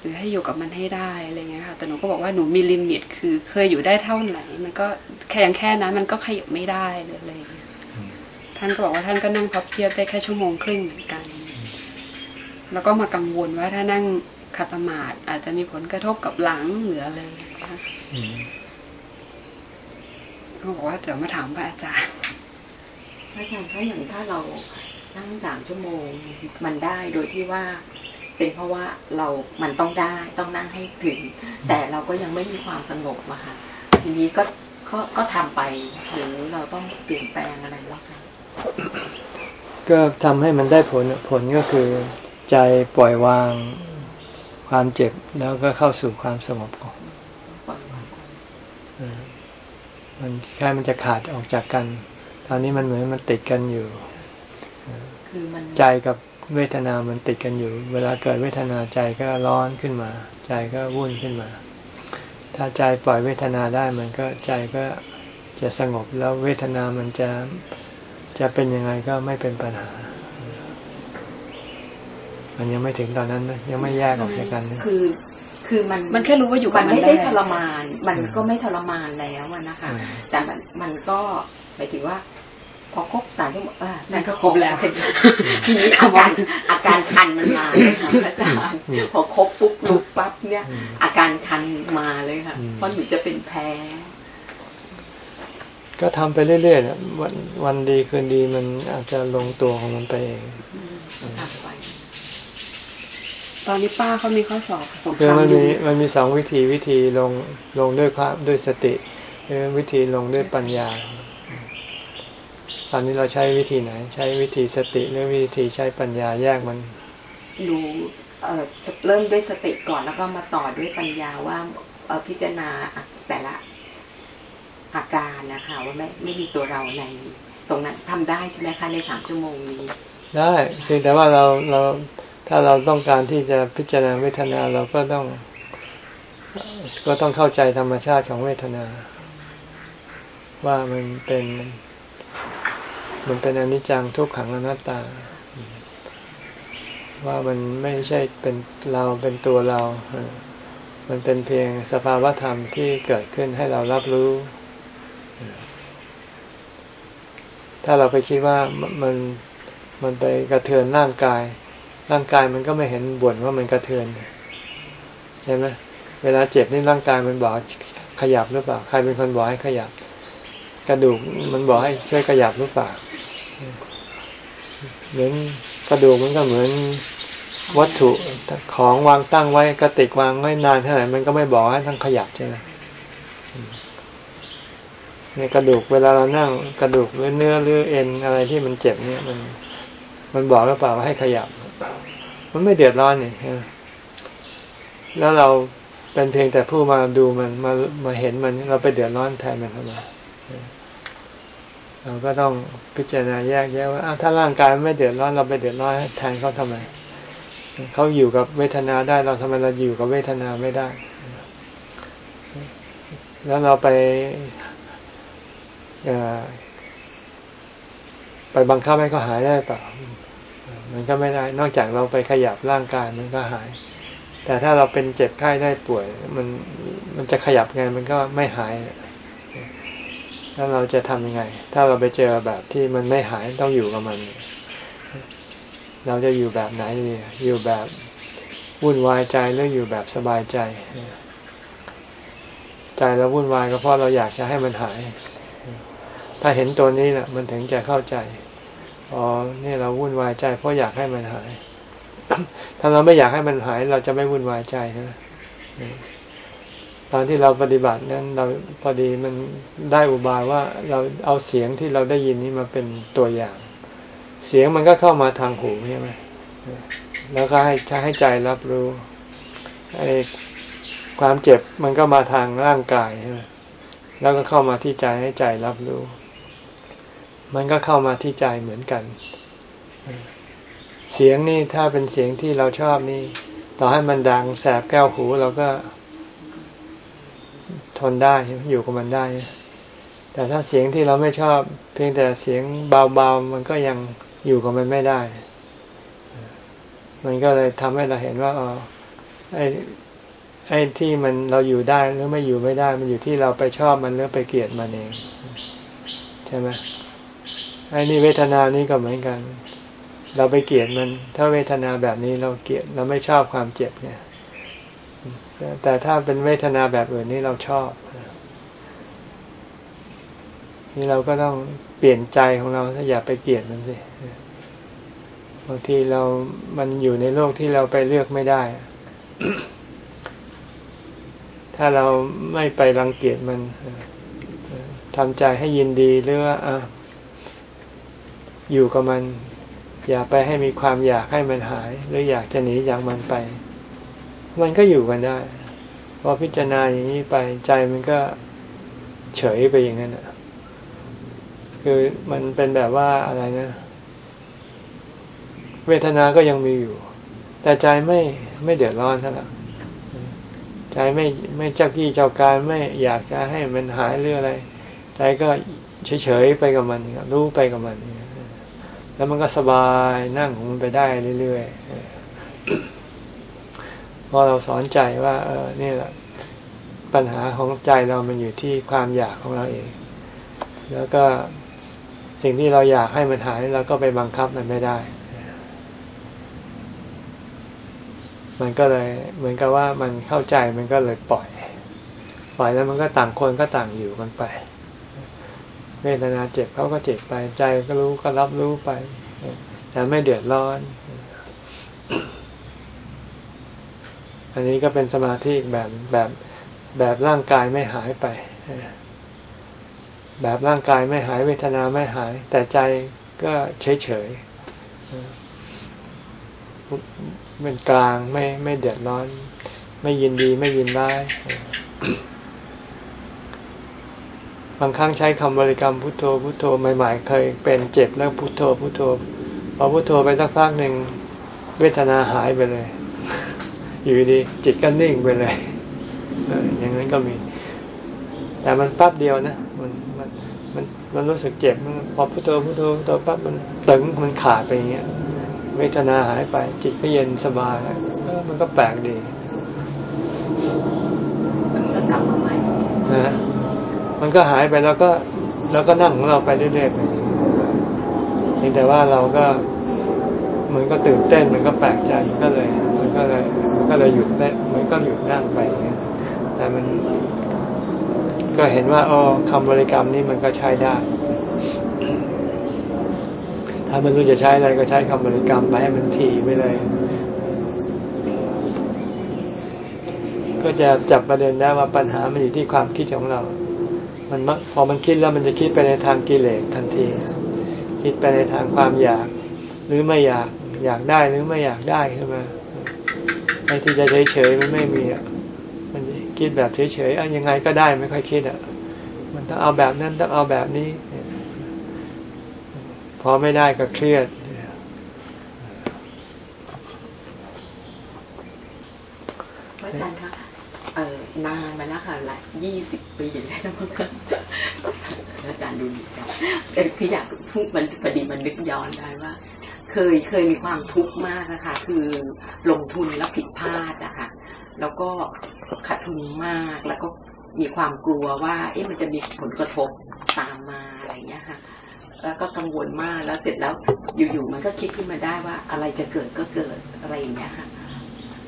หรือให้อยู่กับมันให้ได้อะไรเงี้ยค่ะ แต่หนูก็บอกว่าหนูมีลิมิต คือเคยอยู่ได้เท่าไหน มันก็แค่ยังแค่นั้นมันก็ขยับไม่ได้หรือะไรเงี้ยท่านก็บอกว่าท่านก็นั่งพับเพียบได้แค่ชั่วโมงครึ่งเหมือนกัน แล้วก็มากังวลว่าถ้านั่งขัดสมาธิอาจจะมีผลกระทบกับหลังหรืออะไรนะคะเขาบอกว่าเดี๋ยวมาถามพระอาจารย์อาจารย์ถ้าอย่างถ้าเรานั่งสามชั่วโมงมันได้โดยที่ว่า เป็นเพราะว่าเรามันต้องได้ต้องนั่งให้ถึง แต่เราก็ยังไม่มีความสงบอะค่ะ ทีนี้ก็ก็ก็ทำไปหรือเราต้องเปลี่ยนแปลงอะไรหรอคะก็ทำให้มันได้ผลผลก็คือ ใจปล่อยวางความเจ็บแล้วก็เข้าสู่ความสงบก่อนมันแค่มันจะขาดออกจากกัน ตอนนี้มันเหมือนมันติดกันอยู่ ใจกับ เวทนามันติดกันอยู่ เวลาเกิดเวทนาใจก็ร้อนขึ้นมา ใจก็วุ่นขึ้นมา ถ้าใจปล่อยเวทนาได้มันก็ใจก็จะสงบแล้วเวทนามันจะจะเป็นยังไงก็ไม่เป็นปัญหา มันยังไม่ถึงตอนนั้นนะยังไม่แยกออกจากกันนะคือ คือมันมันแค่รู้ว่าอยู่มันไม่ได้ทรมาน มันก็ไม่ทรมานแล้วนะคะแต่มันมันก็หมายถึงว่าพ อครบสามชั่วโมงอ่านั่นก็ครบแล้วทีนี้อาการอาการคันมันมาเลยค่ะอาจารย์พอครบปุ๊บลุกปั๊บเนี่ย อาการคันมาเลยค่ะเพราะหนูจะเป็นแพ้ ก็ทำไปเรื่อยๆวันวันดีคืนดีมันอาจจะลงตัวของมันไปเองตอนนี้ป้าเขามีข้อสอบสงครามมันมีมันมีสองวิธีวิธีลงลงด้วยความด้วยสติ วิธีลงด้วยปัญญา ตอนนี้เราใช้วิธีไหน ใช้วิธีสติหรือวิธีใช้ปัญญาแยกมันดูเอ่อเริ่มด้วยสติก่อนแล้วก็มาต่อด้วยปัญญาว่าเออพิจารณาแต่ละอาการนะคะว่าไม่ไม่มีตัวเราในตรงนั้นทำได้ใช่ไหมคะในสามชั่วโมงนี้ ได้เพียงแต่ว่าเราเราถ้าเราต้องการที่จะพิจารณาเวทนาเราก็ต้อง ก็ต้องเข้าใจธรรมชาติของเวทนา ว่ามันเป็น มันเป็นอนิจจังทุกขังอนัตตา ว่ามันไม่ใช่เป็นเราเป็นตัวเรา มันเป็นเพียงสภาวธรรมที่เกิดขึ้นให้เรารับรู้ ถ้าเราไปคิดว่ามันมันไปกระเทือนร่างกาย ร่างกายมันก็ไม่เห็นบ่นว่ามันกระเทือนใช่ไหมเวลาเจ็บนี่ร่างกายมันบอกขยับหรือเปล่า ใครเป็นคนบอกให้ขยับ กระดูกมันบอกให้ช่วยขยับหรือเปล่า เหมือนกระดูกมันก็เหมือนวัตถุของวางตั้งไว้กระติกวางไว้นานเท่าไหร่มันก็ไม่บอกให้ทั้งขยับใช่ไหมในกระดูกเวลาเรานั่งกระดูกหรือเนื้อหรือเอ็นอะไรที่มันเจ็บเนี่ย มัน มันบอกหรือเปล่าว่าให้ขยับ มันไม่เดือดร้อนนี่แล้วเราเป็นเพียงแต่ผู้มาดูมันมามาเห็นมันเราไปเดือดร้อนแทนมันทำไม เราก็ต้องพิจารณาแยกแยะว่าถ้าร่างกายไม่เดือดร้อนเราไปเดือดร้อนแทนเขาทำไมเขาอยู่กับเวทนาได้เราทำไมเราอยู่กับเวทนาไม่ได้ แล้วเราไปไปบังคับให้เขาหายได้เปล่ามันก็ไม่ได้ นอกจากเราไปขยับร่างกายมันก็หาย แต่ถ้าเราเป็นเจ็บไข้ได้ป่วย มันมันจะขยับไงมันก็ไม่หาย แล้วเราจะทำยังไง ถ้าเราไปเจอแบบที่มันไม่หายต้องอยู่กับมัน เราจะอยู่แบบไหนดีอยู่แบบวุ่นวายใจหรืออยู่แบบสบายใจ ใจเราวุ่นวายก็เพราะเราอยากจะให้มันหาย ถ้าเห็นตัวนี้แหละมันถึงจะเข้าใจอ๋อนี่เราวุ่นวายใจ เพราะอยากให้มันหาย ถ้าเราไม่อยากให้มันหาย เราจะไม่วุ่นวายใจใช่ไหม ตอนที่เราปฏิบัตินั้นเราพอดีมันได้อุบายว่าเราเอาเสียงที่เราได้ยินนี้มาเป็นตัวอย่าง เสียงมันก็เข้ามาทางหูใช่ไหมแล้วก็ให้ใช้ให้ใจรับรู้ไอ้ความเจ็บมันก็มาทางร่างกายใช่ไหมแล้วก็เข้ามาที่ใจให้ใจรับรู้ มันก็เข้ามาที่ใจเหมือนกัน เสียงนี่ถ้าเป็นเสียงที่เราชอบนี่ ต่อให้มันดังแสบแก้วหูเราก็ ทนได้อยู่กับมันได้ แต่ถ้าเสียงที่เราไม่ชอบ เพียงแต่เสียงเบาๆมันก็ยังอยู่กับมันไม่ได้ มันก็เลยทำให้เราเห็นว่าอ๋อไอ้ไอ้ที่มันเราอยู่ได้หรือไม่อยู่ไม่ได้ มันอยู่ที่เราไปชอบมันหรือไปเกลียดมันเองใช่ไหมไอ้นี่เวทนานี้ก็เหมือนกัน เราไปเกลียดมัน ถ้าเวทนาแบบนี้เราเกลียดเราไม่ชอบความเจ็บเนี่ย แต่ถ้าเป็นเวทนาแบบอื่นนี่เราชอบ นี่เราก็ต้องเปลี่ยนใจของเราถ้าอย่าไปเกลียดมันสิบางทีเรามันอยู่ในโลกที่เราไปเลือกไม่ได้ ถ้าเราไม่ไปรังเกียจมันทำใจให้ยินดีหรือว่าอยู่กับมัน อย่าไปให้มีความอยากให้มันหาย หรืออยากจะหนีจากมันไป มันก็อยู่กันได้พอพิจารณาอย่างนี้ไปใจมันก็เฉยไปอย่างนั้นอะคือมันเป็นแบบว่าอะไรนะ เวทนาก็ยังมีอยู่ แต่ใจไม่ไม่เดือดร้อนเท่าไหร่ใจไม่ไม่เจ้ากี้เจ้าการไม่อยากจะให้มันหายหรืออะไรใจก็เฉยๆไปกับมันรู้ไปกับมัน แล้วมันก็สบายนั่งของมันไปได้เรื่อยๆ พอเราสอนใจว่า เออนี่แหละปัญหาของใจเรามันอยู่ที่ความอยากของเราเอง แล้วก็สิ่งที่เราอยากให้มันหายเราก็ไปบังคับมันไม่ได้ มันก็เลยเหมือนกับว่ามันเข้าใจมันก็เลยปล่อย ปล่อยแล้วมันก็ต่างคนก็ต่างอยู่กันไป เวทนาเจ็บเขาก็เจ็บไป ใจก็รู้ก็รับรู้ไป แต่ไม่เดือดร้อน อันนี้ก็เป็นสมาธิแบบแบบแบบร่างกายไม่หายไป แบบร่างกายไม่หายเวทนาไม่หาย แต่ใจก็เฉยเฉยเป็นกลางไม่ไม่เดือดร้อน ไม่ยินดีไม่ยินร้ายบางครั้งใช้คำบริกรรมพุทโธพุทโธใหม่ๆเคยเป็นเจ็บแล้วพุทโธพุทโธพอพุทโธไปสักพักหนึ่งเวทนาหายไปเลย อยู่ดีจิตก็นิ่งไปเลยอย่างนั้นก็มี แต่มันปั๊บเดียวนะมันมันมันมันรู้สึกเจ็บพอพุทโธพุทโธพุทโธปั๊บมันตึงมันขาดไปอย่างเงี้ยเวทนาหายไป จิตก็เย็นสบายมันก็แปลกดีมันก็กลับมาใหม่นะมันก็หายไปแล้วก็แล้วก็นั่งของเราไปเรื่อยๆไปเพียงแต่ว่าเราก็มันก็ตื่นเต้นมันก็แปลกใจก็เลยมัน ก็เลยก็เลยหยุดได้มันก็หยุดนั่งไปแต่มัน ก็เห็นว่าอ๋อคำบริกรรมนี้มันก็ใช้ได้ ถ้ามันรู้จะใช้อะไรก็ใช้คำบริกรรมไปให้มันถี่ไปเลย ก็จะจับประเด็นได้ว่าปัญหามันอยู่ที่ความคิดของเรา มันพอมันคิดแล้วมันจะคิดไปในทางกิเลสทันที คิดไปในทางความอยากหรือไม่อยากอยากได้หรือไม่อยากได้ขึ้นมา ไอ้ที่จะเฉยๆมันไม่มีอะมันคิดแบบเฉยๆอะยังไงก็ได้ไม่ค่อยคิดอะ มันต้องเอาแบบนั้นต้องเอาแบบนี้ พอไม่ได้ก็เครียดอาจารย์คะเออนานมาแล้วค่ะหลายยี่สิบปีแล้วมั้งคะอาจารย์ดูดีจังแต่คืออยากพูดมันพอดีมันนึกย้อนได้ว่า เคยเคยมีความทุกข์มากนะคะ คือลงทุนแล้วผิดพลาดอะค่ะแล้วก็ขาดทุนมากแล้วก็มีความกลัวว่า เอ๊ะมันจะมีผลกระทบตามมาอะไรเงี้ยค่ะ แล้วก็กังวลมากแล้วเสร็จแล้วอยู่ๆมันก็คิดขึ้นมาได้ว่าอะไรจะเกิดก็เกิดอะไรอย่างเงี้ยค่ะ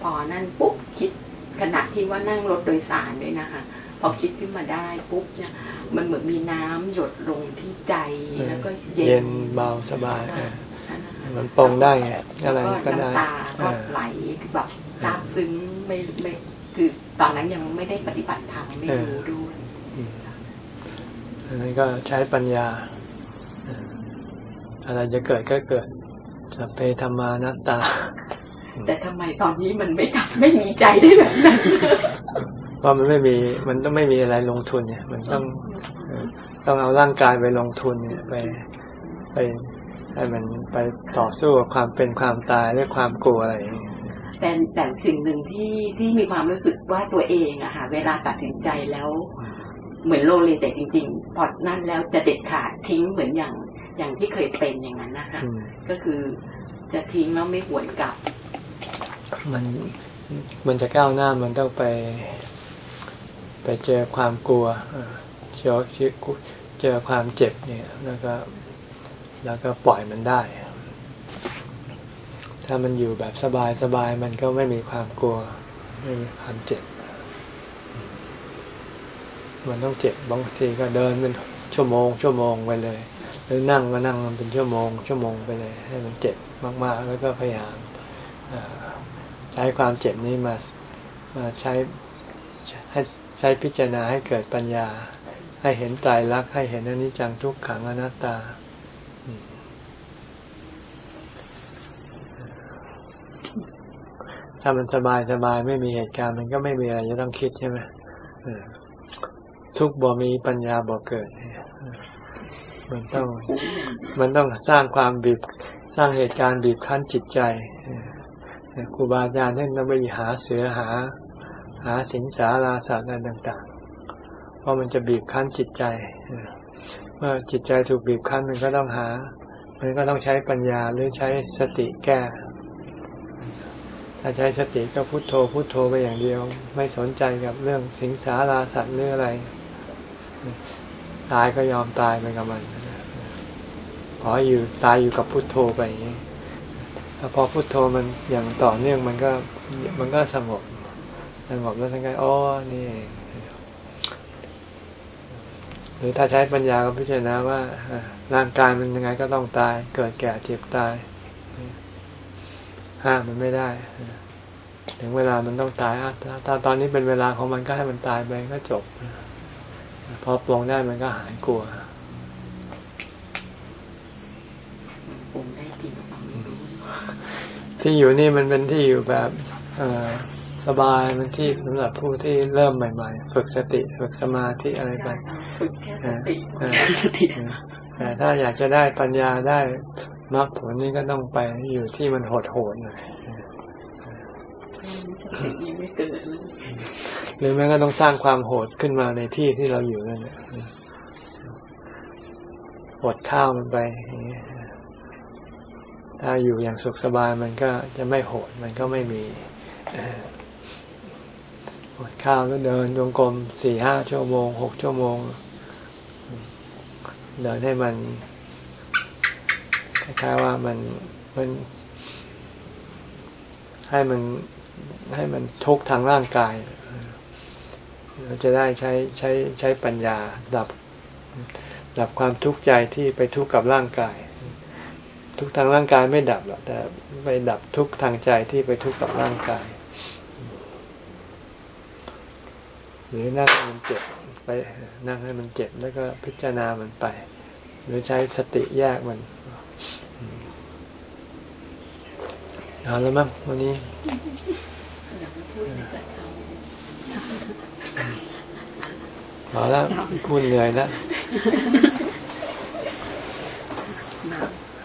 พอนั่นปุ๊บคิดขณะที่ว่านั่งรถโดยสารด้วยนะคะ พอคิดขึ้นมาได้ปุ๊บเนี่ยมันเหมือนมีน้ำหยดลงที่ใจแล้วก็เย็นเบาสบาย มันปองได้ไงอะไรก็ได้ตาก็ไหลแบบซาบซึ้งไม่ไม่คือตอนนั้นยังไม่ได้ปฏิบัติธรรมไม่รู้ด้วยอันนั้นก็ใช้ปัญญา อะไรจะเกิดก็เกิดจะไปธรรมานัตตา แต่ทำไมตอนนี้มันไม่ทำไม่มีใจได้แบบนั้นเพราะมันไม่มีมันต้องไม่มีอะไรลงทุนเนี่ย มันต้องต้องเอาร่างกายไปลงทุนเนี่ยไปไป ให้มันไปต่อสู้กับความเป็นความตายและความกลัวอะไรแต่แต่สิ่งหนึ่งที่ที่มีความรู้สึกว่าตัวเองอะค่ะเวลาตัดสินใจแล้ว เหมือนโลเลแต่จริง ๆ พอนั่นแล้วจะเด็ดขาดทิ้งเหมือนอย่างอย่างที่เคยเป็นอย่างนั้นนะคะก็คือจะทิ้งแล้วไม่หวนกลับ มันมันจะก้าวหน้ามันต้องไป ไปเจอความกลัวเจอเจอความเจ็บเนี่ย แล้วก็ แล้วก็ปล่อยมันได้ ถ้ามันอยู่แบบสบายสบายมันก็ไม่มีความกลัว ไม่มีความเจ็บ มันต้องเจ็บบางทีก็เดินเป็นชั่วโมง ชั่วโมงไปเลย หรือนั่งก็นั่งมันเป็นชั่วโมง ชั่วโมงไปเลย ให้มันเจ็บมาก ๆ แล้วก็พยายามใช้ความเจ็บนี้มามาใช้ให้ใช้พิจารณาให้เกิดปัญญา ให้เห็นใจรักให้เห็นอนิจจังทุกขังอนัตตา ถ้ามันสบายสบายไม่มีเหตุการณ์มันก็ไม่มีอะไรจะต้องคิดใช่ไหมทุกบ่มีปัญญาบ่เกิด มันต้อง มันต้องสร้างความบีบ สร้างเหตุการณ์บีบคั้นจิตใจครูบาอาจารย์ท่านต้องไปหาเสือหา หาสิงสาราสัตว์อะไรต่างๆ เพราะมันจะบีบคั้นจิตใจ เมื่อจิตใจถูกบีบคั้นมันก็ต้องหา มันก็ต้องใช้ปัญญาหรือใช้สติแก้ ถ้าใช้สติก็พุโทโธพุโทโธไปอย่างเดียว ไม่สนใจกับเรื่องสิงสาราสัตว์หรืออะไร ตายก็ยอมตายไปกับมันขออยู่ตายอยู่กับพุโทโธไปอย่างนี้พอพุโทโธมันอย่างต่อเนื่องมันก็มันก็สงบสงบแล้วทั้งกายอ๋อนี่หรือถ้าใช้ปัญญาก็พิจารณาว่าร่างกายมันยังไงก็ต้องตาย เกิดแก่เจ็บตาย ห้ามมันไม่ได้ ถึงเวลามันต้องตายถ้าตอนนี้เป็นเวลาของมันก็ให้มันตายไปก็จบ พอปลงได้มันก็หายกลัวที่อยู่นี่มันเป็นที่อยู่แบบสบายมันที่สำหรับผู้ที่เริ่มใหม่ๆ ฝึกสติฝึกสมาธิอะไรไปฝึกแค่สติแต่ถ้าอยากจะได้ปัญญาได้ มรรคผลนี่ก็ต้องไปอยู่ที่มันโหดโหดหน่อยหรือแม้ก็ต้องสร้างความโหดขึ้นมาในที่ที่เราอยู่นั่นแหละหดข้าวมันไปอย่างนี้ถ้าอยู่อย่างสุขสบายมันก็จะไม่โหด มันก็ไม่มีหดข้าวแล้วเดินจงกรมสี่ห้าชั่วโมงหกชั่วโมง เดินให้มัน คล้ายๆว่ามันมัน ให้มันให้มันทุกทางร่างกายเราจะได้ใช้ใช้ใช้ปัญญาดับ ดับความทุกข์ใจที่ไปทุกข์กับร่างกาย ทุกทางร่างกายไม่ดับหรอกแต่ไปดับทุกทางใจที่ไปทุกข์กับร่างกาย หรือนั่งให้มันเจ็บไปนั่งให้มันเจ็บแล้วก็พิจารณามันไป หรือใช้สติแยกมัน เอาแล้วมั้งวันนี้พอแล้วคุณเหนื่อยแล้ว